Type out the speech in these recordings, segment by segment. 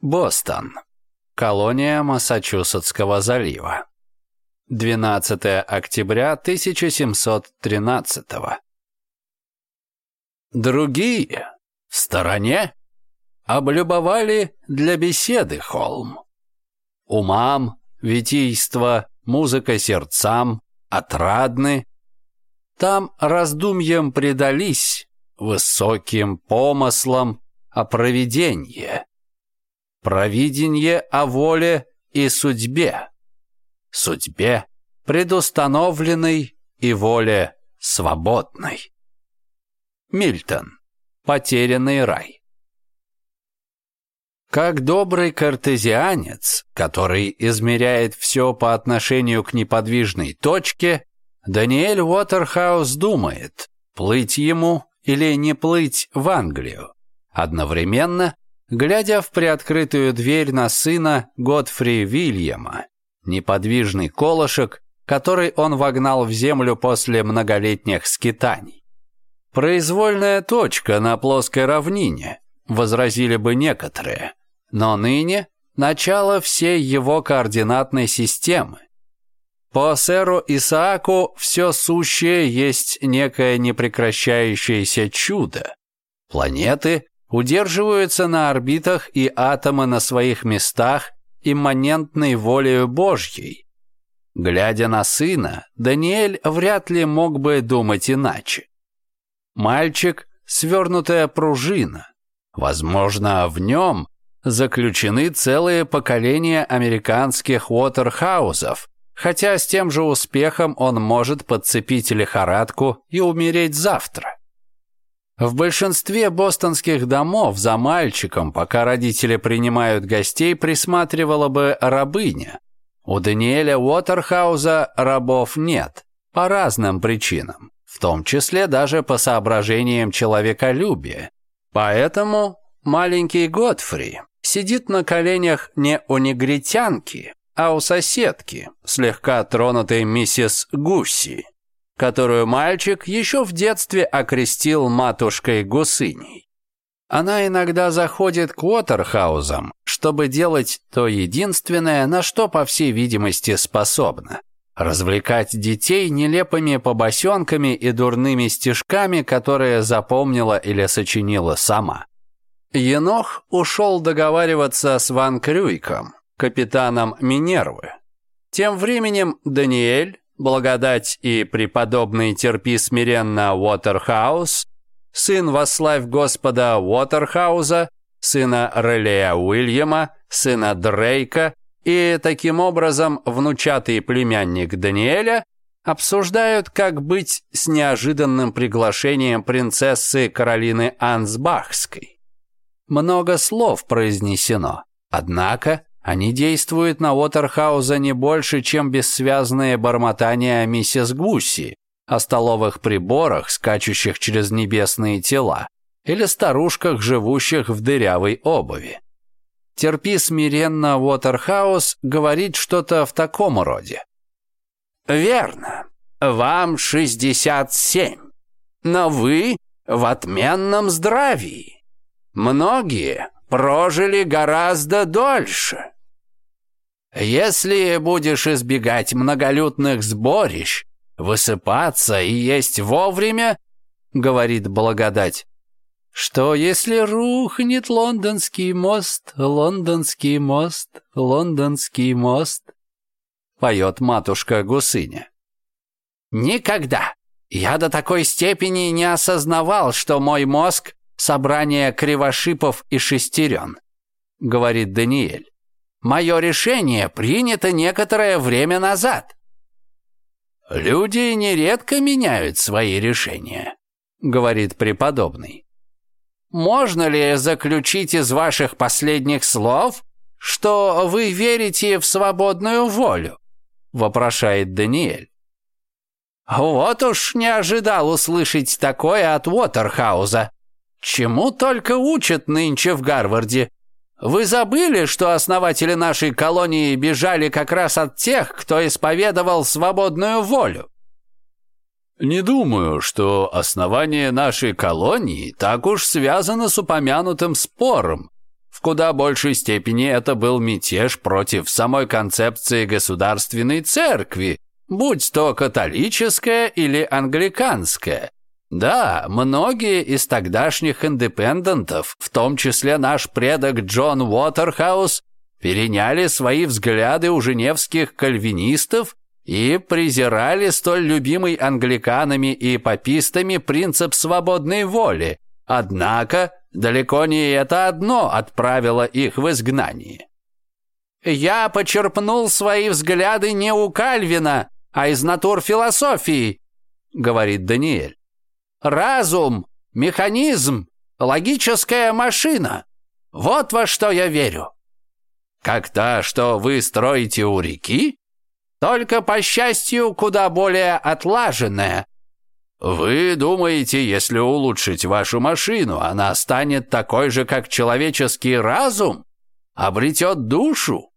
Бостон. Колония Массачусетского залива. 12 октября 1713 Другие, в стороне, облюбовали для беседы холм. Умам, витийство, музыка сердцам, отрадны. Там раздумьям предались, высоким помыслам о провидении Провидение о воле и судьбе. Судьбе предустановленной и воле свободной. Мильтон. Потерянный рай. Как добрый картезианец, который измеряет все по отношению к неподвижной точке, Даниэль Уотерхаус думает, плыть ему или не плыть в Англию. Одновременно глядя в приоткрытую дверь на сына Готфри Вильяма, неподвижный колышек, который он вогнал в землю после многолетних скитаний. «Произвольная точка на плоской равнине», — возразили бы некоторые, но ныне начало всей его координатной системы. По сэру Исааку все сущее есть некое непрекращающееся чудо. Планеты, удерживаются на орбитах и атомы на своих местах имманентной волею Божьей. Глядя на сына, Даниэль вряд ли мог бы думать иначе. Мальчик – свернутая пружина. Возможно, в нем заключены целые поколения американских Уотерхаузов, хотя с тем же успехом он может подцепить лихорадку и умереть завтра. В большинстве бостонских домов за мальчиком, пока родители принимают гостей, присматривала бы рабыня. У Даниэля Уотерхауза рабов нет, по разным причинам, в том числе даже по соображениям человеколюбия. Поэтому маленький Готфри сидит на коленях не у негритянки, а у соседки, слегка тронутой миссис Гусси которую мальчик еще в детстве окрестил матушкой-гусыней. Она иногда заходит к Уотерхаузам, чтобы делать то единственное, на что, по всей видимости, способна. Развлекать детей нелепыми побосенками и дурными стишками, которые запомнила или сочинила сама. Енох ушел договариваться с Ван Крюйком, капитаном Минервы. Тем временем Даниэль, благодать и преподобный терпи смиренно Уотерхаус, сын вославь Господа Уотерхауза, сына Релея Уильяма, сына Дрейка и, таким образом, внучатый племянник Даниэля обсуждают, как быть с неожиданным приглашением принцессы Каролины Ансбахской. Много слов произнесено, однако они действуют на Уотерхауза не больше, чем бессвязные бормотания миссис Гусси о столовых приборах, скачущих через небесные тела, или старушках, живущих в дырявой обуви. Терпи смиренно, Уотерхаус говорит что-то в таком роде. «Верно, вам 67, но вы в отменном здравии. Многие прожили гораздо дольше. Если будешь избегать многолюдных сборищ, высыпаться и есть вовремя, говорит благодать, что если рухнет лондонский мост, лондонский мост, лондонский мост, поет матушка гусыня. Никогда я до такой степени не осознавал, что мой мозг собрание кривошипов и шестерен», — говорит Даниэль. «Мое решение принято некоторое время назад». «Люди нередко меняют свои решения», — говорит преподобный. «Можно ли заключить из ваших последних слов, что вы верите в свободную волю?» — вопрошает Даниэль. «Вот уж не ожидал услышать такое от Уотерхауза», Чему только учат нынче в Гарварде. Вы забыли, что основатели нашей колонии бежали как раз от тех, кто исповедовал свободную волю? Не думаю, что основание нашей колонии так уж связано с упомянутым спором. В куда большей степени это был мятеж против самой концепции государственной церкви, будь то католическая или англиканская. Да, многие из тогдашних индепендентов, в том числе наш предок Джон Уотерхаус, переняли свои взгляды у женевских кальвинистов и презирали столь любимый англиканами и папистами принцип свободной воли. Однако далеко не это одно отправило их в изгнание. «Я почерпнул свои взгляды не у Кальвина, а из натур философии», — говорит Даниэль. Разум, механизм, логическая машина. Вот во что я верю. Как та, что вы строите у реки, только, по счастью, куда более отлаженная. Вы думаете, если улучшить вашу машину, она станет такой же, как человеческий разум? Обретет душу?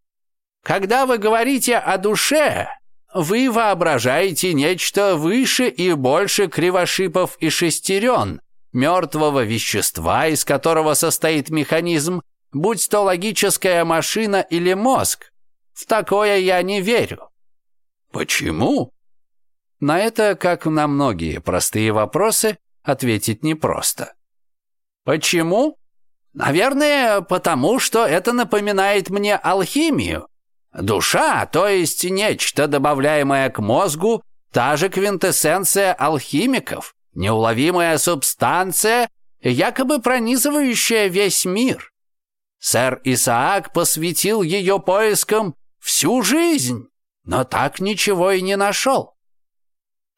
Когда вы говорите о душе, вы воображаете нечто выше и больше кривошипов и шестерен, мертвого вещества, из которого состоит механизм, будь то логическая машина или мозг. В такое я не верю». «Почему?» На это, как на многие простые вопросы, ответить непросто. «Почему?» «Наверное, потому что это напоминает мне алхимию. Душа, то есть нечто, добавляемое к мозгу, та же квинтэссенция алхимиков, неуловимая субстанция, якобы пронизывающая весь мир. Сэр Исаак посвятил ее поискам всю жизнь, но так ничего и не нашел.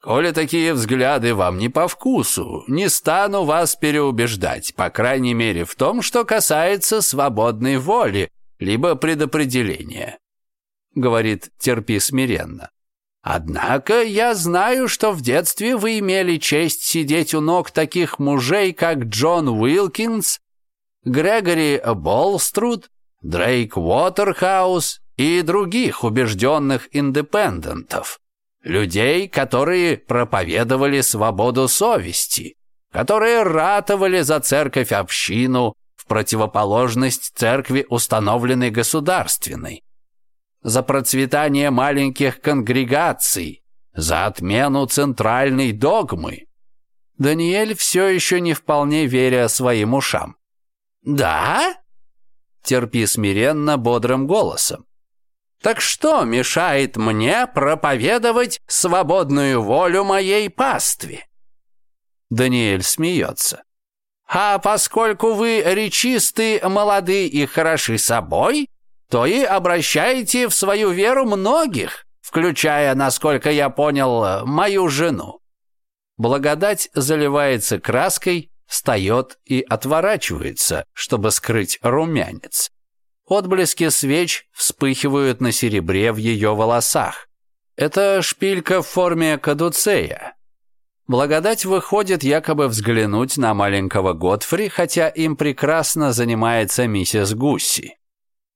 Коли такие взгляды вам не по вкусу, не стану вас переубеждать, по крайней мере в том, что касается свободной воли, либо предопределения говорит, терпи смиренно. Однако я знаю, что в детстве вы имели честь сидеть у ног таких мужей, как Джон Уилкинс, Грегори Болструд, Дрейк Уотерхаус и других убежденных индепендентов, людей, которые проповедовали свободу совести, которые ратовали за церковь-общину в противоположность церкви, установленной государственной, за процветание маленьких конгрегаций, за отмену центральной догмы. Даниэль все еще не вполне веря своим ушам. «Да?» Терпи смиренно бодрым голосом. «Так что мешает мне проповедовать свободную волю моей пастве?» Даниэль смеется. «А поскольку вы речисты, молоды и хороши собой, то и обращаете в свою веру многих, включая, насколько я понял, мою жену. Благодать заливается краской, встает и отворачивается, чтобы скрыть румянец. Отблески свеч вспыхивают на серебре в ее волосах. Это шпилька в форме кадуцея. Благодать выходит якобы взглянуть на маленького Готфри, хотя им прекрасно занимается миссис Гусси.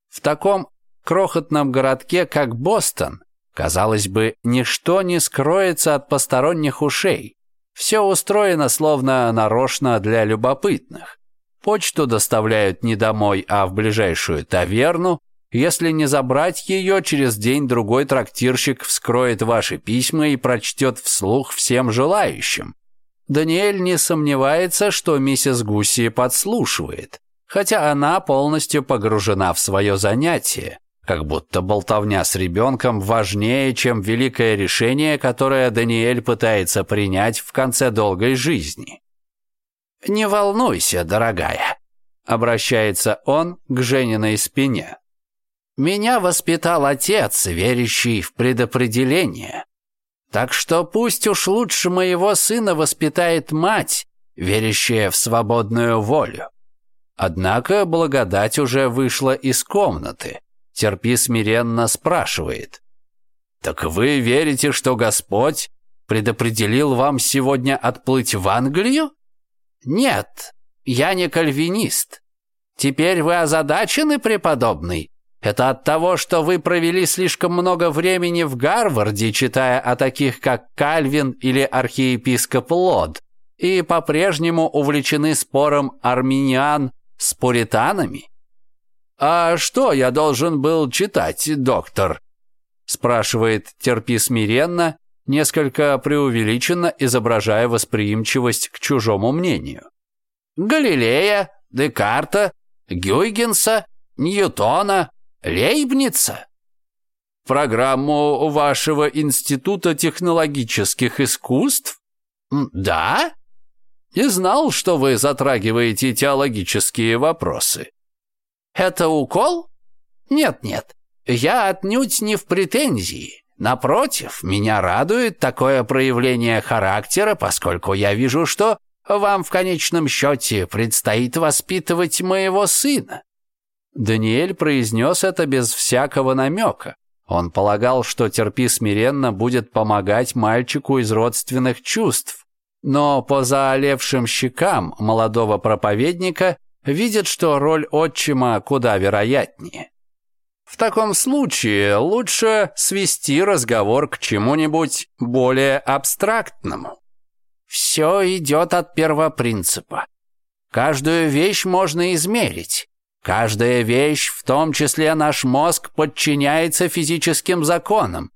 В таком крохотном городке, как Бостон, казалось бы, ничто не скроется от посторонних ушей. Все устроено словно нарочно для любопытных. Почту доставляют не домой, а в ближайшую таверну. Если не забрать ее, через день-другой трактирщик вскроет ваши письма и прочтет вслух всем желающим. Даниэль не сомневается, что миссис Гуси подслушивает хотя она полностью погружена в свое занятие, как будто болтовня с ребенком важнее, чем великое решение, которое Даниэль пытается принять в конце долгой жизни. «Не волнуйся, дорогая», — обращается он к Жениной спине. «Меня воспитал отец, верящий в предопределение. Так что пусть уж лучше моего сына воспитает мать, верящая в свободную волю. Однако благодать уже вышла из комнаты. Терпи смиренно спрашивает. «Так вы верите, что Господь предопределил вам сегодня отплыть в Англию?» «Нет, я не кальвинист. Теперь вы озадачены, преподобный? Это от того, что вы провели слишком много времени в Гарварде, читая о таких, как Кальвин или архиепископ Лод, и по-прежнему увлечены спором армяниан с пуританами? «А что я должен был читать, доктор?» спрашивает терпи смиренно, несколько преувеличенно изображая восприимчивость к чужому мнению. «Галилея, Декарта, Гюйгенса, Ньютона, Лейбница?» «Программу вашего Института технологических искусств?» «Да?» Не знал, что вы затрагиваете теологические вопросы. Это укол? Нет-нет, я отнюдь не в претензии. Напротив, меня радует такое проявление характера, поскольку я вижу, что вам в конечном счете предстоит воспитывать моего сына». Даниэль произнес это без всякого намека. Он полагал, что терпи смиренно будет помогать мальчику из родственных чувств, но по заолевшим щекам молодого проповедника видят, что роль отчима куда вероятнее. В таком случае лучше свести разговор к чему-нибудь более абстрактному. Все идет от первопринципа. Каждую вещь можно измерить. Каждая вещь, в том числе наш мозг, подчиняется физическим законам.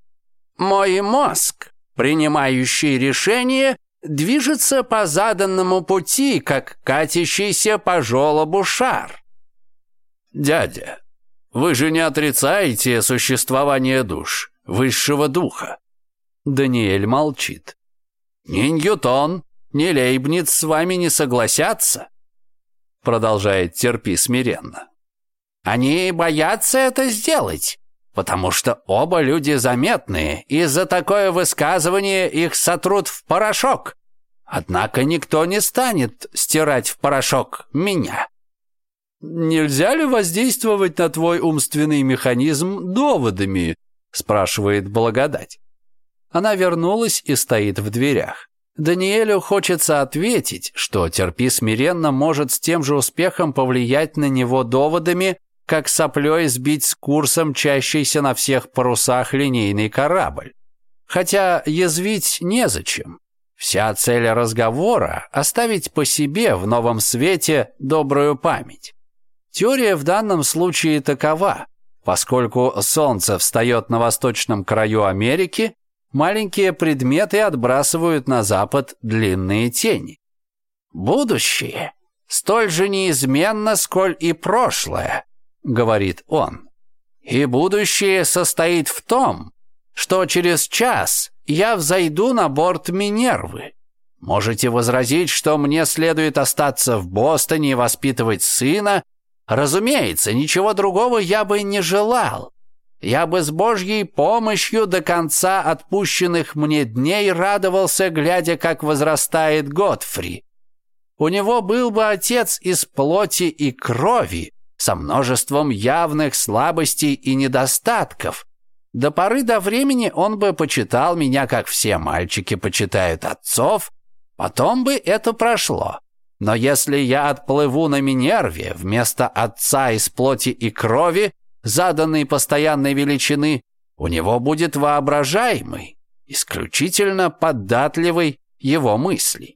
Мой мозг, принимающий решение, движется по заданному пути, как катящийся по желобу шар. Дядя, вы же не отрицаете существование душ, высшего духа. Даниэль молчит. Ни Ньютон, ни Лейбниц с вами не согласятся, продолжает терпи смиренно. Они боятся это сделать потому что оба люди заметные, и за такое высказывание их сотрут в порошок. Однако никто не станет стирать в порошок меня. «Нельзя ли воздействовать на твой умственный механизм доводами?» спрашивает благодать. Она вернулась и стоит в дверях. Даниэлю хочется ответить, что терпи смиренно может с тем же успехом повлиять на него доводами, как соплей сбить с курсом чащийся на всех парусах линейный корабль. Хотя язвить незачем. Вся цель разговора – оставить по себе в новом свете добрую память. Теория в данном случае такова. Поскольку солнце встает на восточном краю Америки, маленькие предметы отбрасывают на запад длинные тени. Будущее столь же неизменно, сколь и прошлое, — говорит он. «И будущее состоит в том, что через час я взойду на борт Минервы. Можете возразить, что мне следует остаться в Бостоне и воспитывать сына. Разумеется, ничего другого я бы не желал. Я бы с Божьей помощью до конца отпущенных мне дней радовался, глядя, как возрастает Готфри. У него был бы отец из плоти и крови, со множеством явных слабостей и недостатков. До поры до времени он бы почитал меня, как все мальчики почитают отцов, потом бы это прошло. Но если я отплыву на Минерве вместо отца из плоти и крови, заданной постоянной величины, у него будет воображаемый, исключительно податливый его мысли.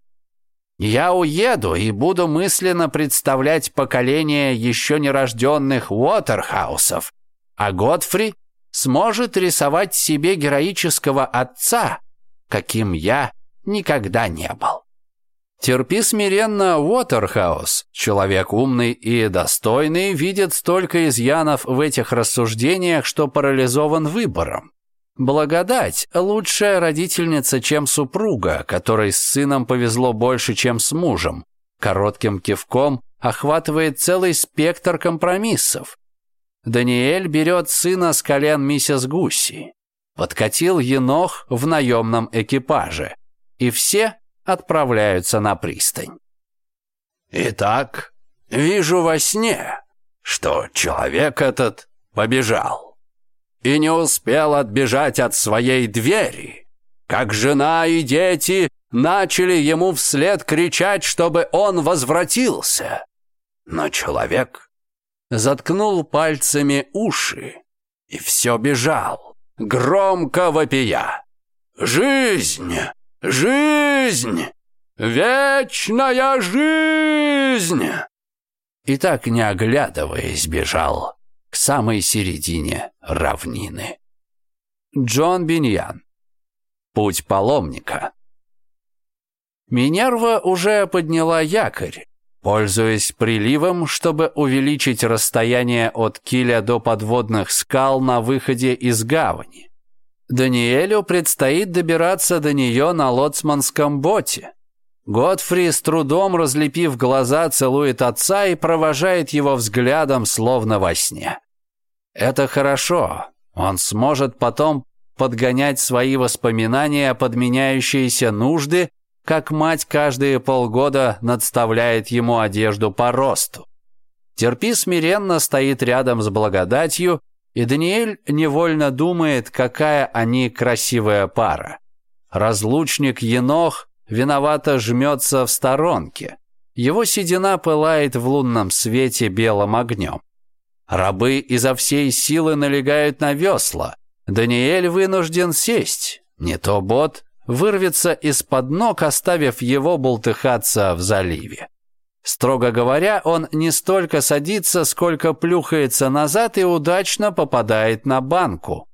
Я уеду и буду мысленно представлять поколение еще нерожденных Уотерхаусов, а Годфри сможет рисовать себе героического отца, каким я никогда не был. Терпи смиренно, Уотерхаус. Человек умный и достойный видит столько изъянов в этих рассуждениях, что парализован выбором. Благодать – лучшая родительница, чем супруга, которой с сыном повезло больше, чем с мужем. Коротким кивком охватывает целый спектр компромиссов. Даниэль берет сына с колен миссис Гусси. Подкатил енох в наемном экипаже. И все отправляются на пристань. «Итак, вижу во сне, что человек этот побежал» и не успел отбежать от своей двери, как жена и дети начали ему вслед кричать, чтобы он возвратился. Но человек заткнул пальцами уши и все бежал, громко вопия. «Жизнь! Жизнь! Вечная жизнь!» И так, не оглядываясь, бежал к самой середине равнины. Джон Биньян. Путь паломника. Минерва уже подняла якорь, пользуясь приливом, чтобы увеличить расстояние от киля до подводных скал на выходе из гавани. Даниэлю предстоит добираться до нее на лоцманском боте. Годфри с трудом разлепив глаза, целует отца и провожает его взглядом, словно во сне. Это хорошо. Он сможет потом подгонять свои воспоминания, подменяющиеся нужды, как мать каждые полгода надставляет ему одежду по росту. Терпи смиренно стоит рядом с благодатью, и Даниэль невольно думает, какая они красивая пара. Разлучник Енох виновато жмется в сторонке. Его седина пылает в лунном свете белым огнем. Рабы изо всей силы налегают на весла. Даниэль вынужден сесть. Не то бот вырвется из-под ног, оставив его болтыхаться в заливе. Строго говоря, он не столько садится, сколько плюхается назад и удачно попадает на банку.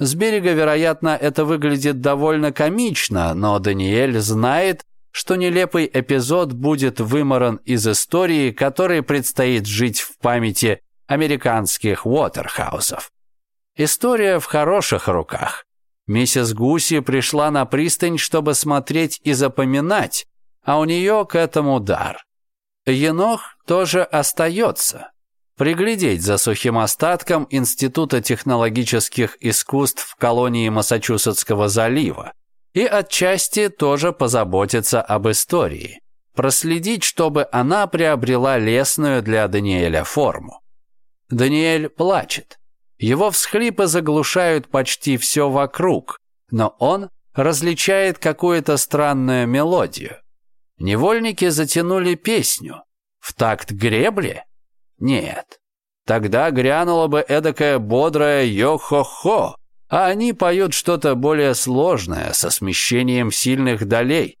С берега, вероятно, это выглядит довольно комично, но Даниэль знает, что нелепый эпизод будет выморан из истории, которой предстоит жить в памяти американских Уотерхаусов. История в хороших руках. Миссис Гуси пришла на пристань, чтобы смотреть и запоминать, а у нее к этому дар. Енох тоже остается приглядеть за сухим остатком Института технологических искусств в колонии Массачусетского залива и отчасти тоже позаботиться об истории, проследить, чтобы она приобрела лесную для Даниэля форму. Даниэль плачет. Его всхлипы заглушают почти все вокруг, но он различает какую-то странную мелодию. Невольники затянули песню. В такт гребли? Нет. Тогда грянуло бы эдакое бодрое «Йо-хо-хо», а они поют что-то более сложное, со смещением сильных долей.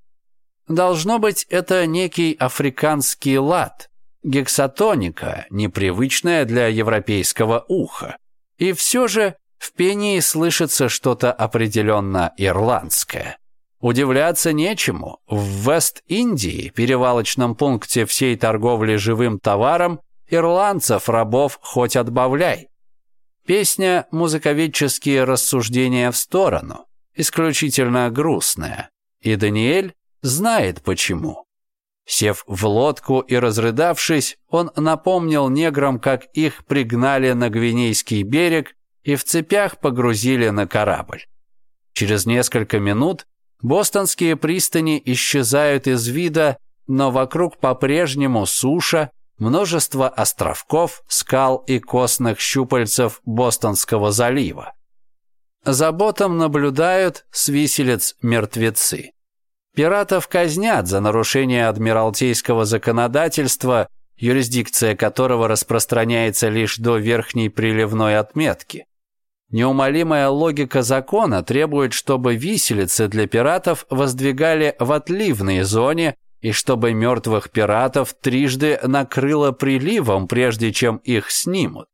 Должно быть, это некий африканский лад, гексатоника, непривычная для европейского уха. И все же в пении слышится что-то определенно ирландское. Удивляться нечему. В Вест-Индии, перевалочном пункте всей торговли живым товаром, Ирландцев рабов хоть отбавляй. Песня «Музыковедческие рассуждения в сторону» исключительно грустная, и Даниэль знает почему. Сев в лодку и разрыдавшись, он напомнил неграм, как их пригнали на Гвинейский берег и в цепях погрузили на корабль. Через несколько минут бостонские пристани исчезают из вида, но вокруг по-прежнему суша, множество островков, скал и костных щупальцев Бостонского залива. За ботом наблюдают с виселиц мертвецы. Пиратов казнят за нарушение адмиралтейского законодательства, юрисдикция которого распространяется лишь до верхней приливной отметки. Неумолимая логика закона требует, чтобы виселицы для пиратов воздвигали в отливной зоне – и чтобы мертвых пиратов трижды накрыло приливом, прежде чем их снимут.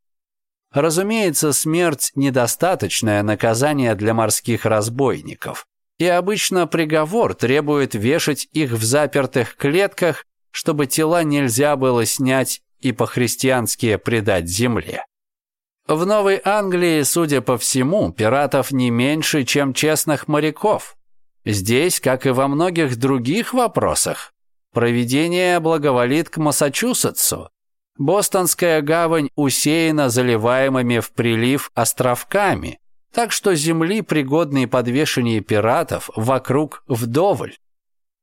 Разумеется, смерть – недостаточное наказание для морских разбойников, и обычно приговор требует вешать их в запертых клетках, чтобы тела нельзя было снять и по-христиански предать земле. В Новой Англии, судя по всему, пиратов не меньше, чем честных моряков. Здесь, как и во многих других вопросах, Проведение благоволит к Массачусетсу. Бостонская гавань усеяна заливаемыми в прилив островками, так что земли, пригодные подвешенные пиратов, вокруг вдоволь.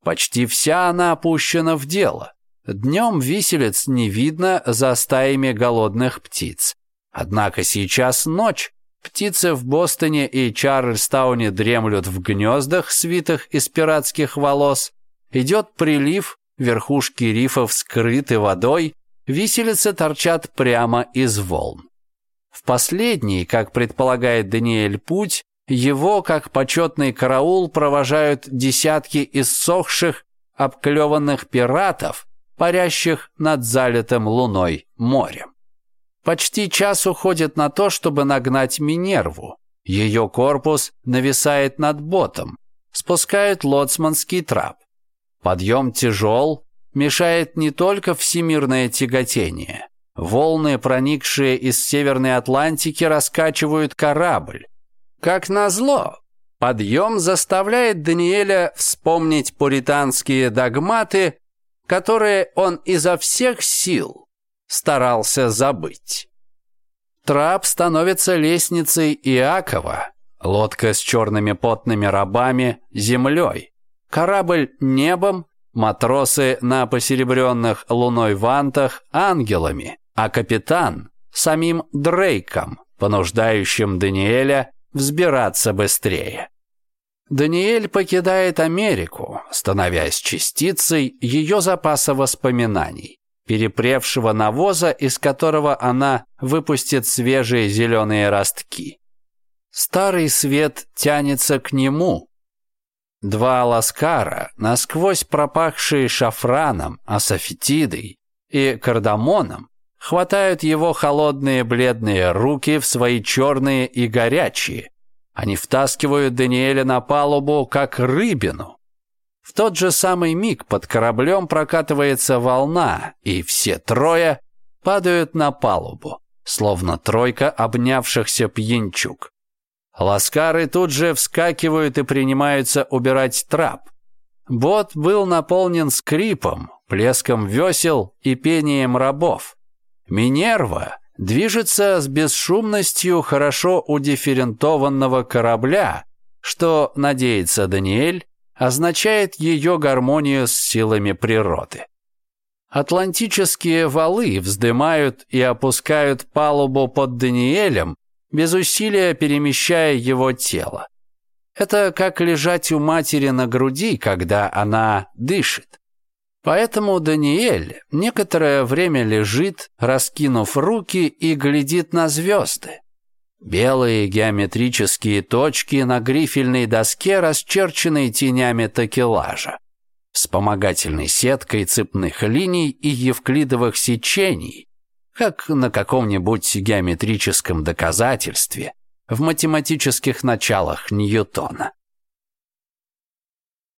Почти вся она опущена в дело. Днем виселец не видно за стаями голодных птиц. Однако сейчас ночь. Птицы в Бостоне и Чарльстауне дремлют в гнездах, свитых из пиратских волос. Идет прилив, верхушки рифов скрыты водой, виселицы торчат прямо из волн. В последний, как предполагает Даниэль Путь, его, как почетный караул, провожают десятки иссохших, обклеванных пиратов, парящих над залитым луной морем. Почти час уходит на то, чтобы нагнать Минерву. Ее корпус нависает над ботом. Спускают лоцманский трап. Подъем тяжел, мешает не только всемирное тяготение. Волны, проникшие из Северной Атлантики, раскачивают корабль. Как назло, подъем заставляет Даниэля вспомнить пуританские догматы, которые он изо всех сил старался забыть. Трап становится лестницей Иакова, лодка с черными потными рабами – землей корабль небом, матросы на посеребренных луной вантах ангелами, а капитан самим Дрейком, понуждающим Даниэля взбираться быстрее. Даниэль покидает Америку, становясь частицей ее запаса воспоминаний, перепревшего навоза, из которого она выпустит свежие зеленые ростки. Старый свет тянется к нему, Два ласкара, насквозь пропахшие шафраном, асофетидой и кардамоном, хватают его холодные бледные руки в свои черные и горячие. Они втаскивают Даниэля на палубу, как рыбину. В тот же самый миг под кораблем прокатывается волна, и все трое падают на палубу, словно тройка обнявшихся пьянчук. Ласкары тут же вскакивают и принимаются убирать трап. Бот был наполнен скрипом, плеском весел и пением рабов. Минерва движется с бесшумностью хорошо удифферентованного корабля, что, надеется Даниэль, означает ее гармонию с силами природы. Атлантические валы вздымают и опускают палубу под Даниэлем, без усилия перемещая его тело. Это как лежать у матери на груди, когда она дышит. Поэтому Даниэль некоторое время лежит, раскинув руки и глядит на звезды. Белые геометрические точки на грифельной доске расчерченные тенями такелажа, вспомогательной сеткой цепных линий и евклидовых сечений, как на каком-нибудь геометрическом доказательстве в математических началах Ньютона.